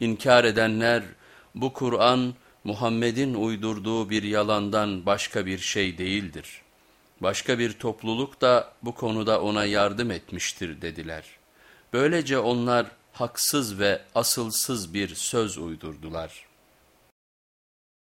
İnkar edenler bu Kur'an Muhammed'in uydurduğu bir yalandan başka bir şey değildir. Başka bir topluluk da bu konuda ona yardım etmiştir dediler. Böylece onlar haksız ve asılsız bir söz uydurdular.''